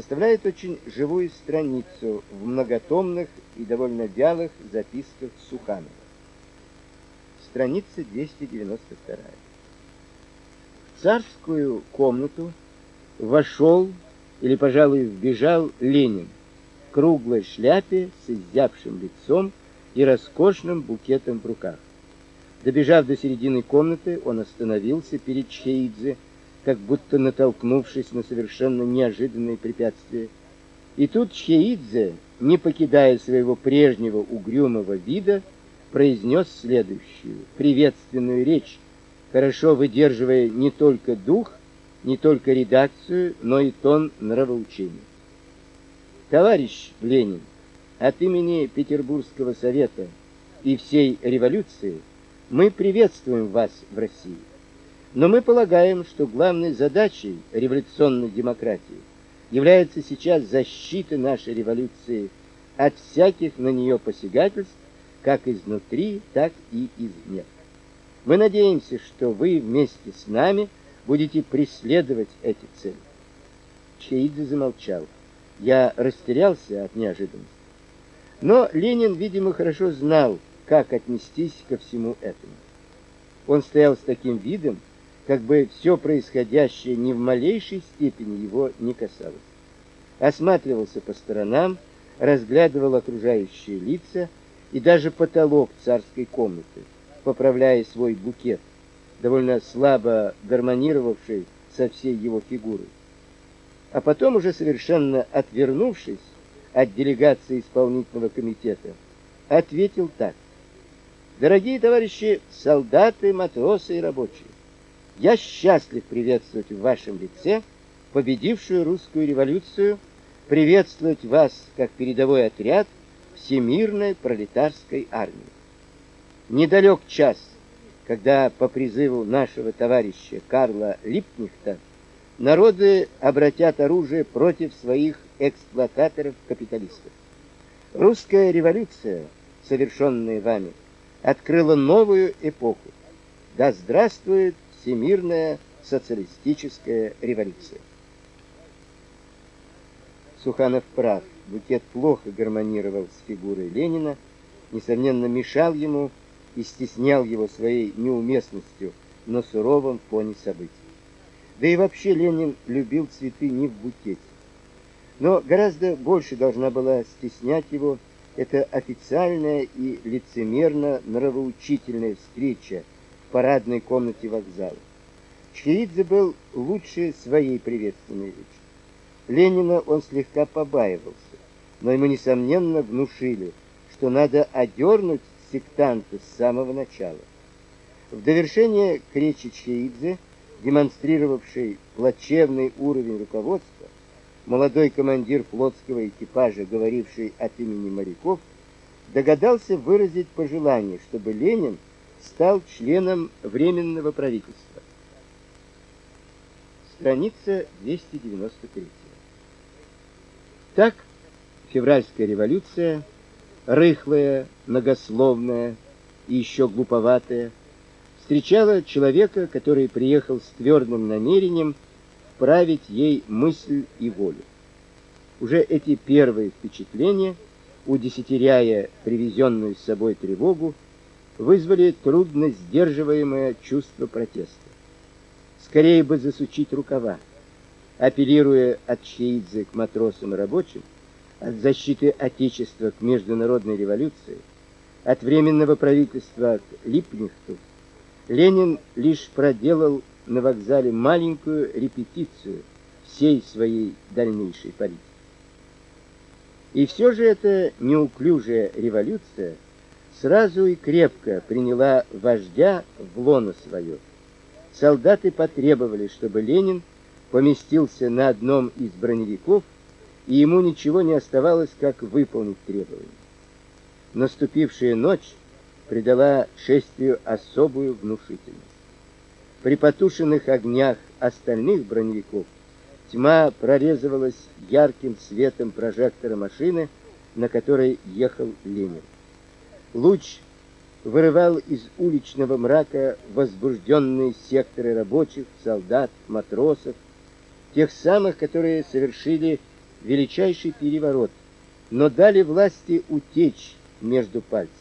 составляет очень живую страницу в многотомных и довольно вялых записках Суханова. Страница 292. В царскую комнату вошел или, пожалуй, вбежал Ленин в круглой шляпе с изябшим лицом и роскошным букетом в руках. Добежав до середины комнаты, он остановился перед Чхеидзе, как будто натолкнувшись на совершенно неожиданное препятствие. И тут Чхеидзе, не покидая своего прежнего угрюмого вида, произнес следующую приветственную речь, хорошо выдерживая не только дух, не только редакцию, но и тон нравоучения. Товарищ Ленин, от имени Петербургского совета и всей революции мы приветствуем вас в России. Но мы полагаем, что главной задачей революционной демократии является сейчас защита нашей революции от всяких на нее посягательств, как изнутри, так и извне. Мы надеемся, что вы вместе с нами будете преследовать эти цели. Чеидзе замолчал. Я растерялся от неожиданности. Но Ленин, видимо, хорошо знал, как отнестись ко всему этому. Он стоял с таким видом, как бы все происходящее ни в малейшей степени его не касалось. Осматривался по сторонам, разглядывал окружающие лица и даже потолок царской комнаты, поправляя свой букет, довольно слабо гармонировавший со всей его фигурой. А потом уже совершенно отвернувшись от делегации исполнительного комитета, ответил так: Дорогие товарищи солдаты, матросы и рабочие, я счастлив приветствовать в вашем лице победившую русскую революцию, приветствовать вас как передовой отряд всемирной пролетарской армии. Недалек час, когда по призыву нашего товарища Карла Липкнехта народы обратят оружие против своих эксплуататоров-капиталистов. Русская революция, совершенная вами, открыла новую эпоху. Да здравствует всемирная социалистическая революция. Суханов прав. Букет плохо гармонировал с фигурой Ленина, несомненно, мешал ему и стеснял его своей неуместностью на суровом фоне событий. Да и вообще Ленин любил цветы не в букете. Но гораздо больше должна была стеснять его эта официальная и лицемерно нравоучительная встреча парадной комнате вокзала. Чхеидзе был лучше своей приветственной речи. Ленина он слегка побаивался, но ему несомненно внушили, что надо одернуть сектанта с самого начала. В довершение к речи Чхеидзе, демонстрировавшей плачевный уровень руководства, молодой командир флотского экипажа, говоривший от имени моряков, догадался выразить пожелание, чтобы Ленин стал членом временного правительства. Страница 293. Так февральская революция, рыхлая, многословная и еще глуповатая, встречала человека, который приехал с твердым намерением править ей мысль и волю. Уже эти первые впечатления, удесятеряя привезенную с собой тревогу, вызвали трудно сдерживаемое чувство протеста. Скорее бы засучить рукава, апеллируя от Чеидзе к матросам и рабочим, от защиты отечества к международной революции, от временного правительства к Липнихту, Ленин лишь проделал на вокзале маленькую репетицию всей своей дальнейшей политики. И все же эта неуклюжая революция – сразу и крепко приняла вождя в лоно свое. Солдаты потребовали, чтобы Ленин поместился на одном из броневиков, и ему ничего не оставалось, как выполнить требования. Наступившая ночь придала шествию особую внушительность. При потушенных огнях остальных броневиков тьма прорезывалась ярким светом прожектора машины, на которой ехал Ленин. Луч вырывал из уличного мрака возбужденные секторы рабочих, солдат, матросов, тех самых, которые совершили величайший переворот, но дали власти утечь между пальцев.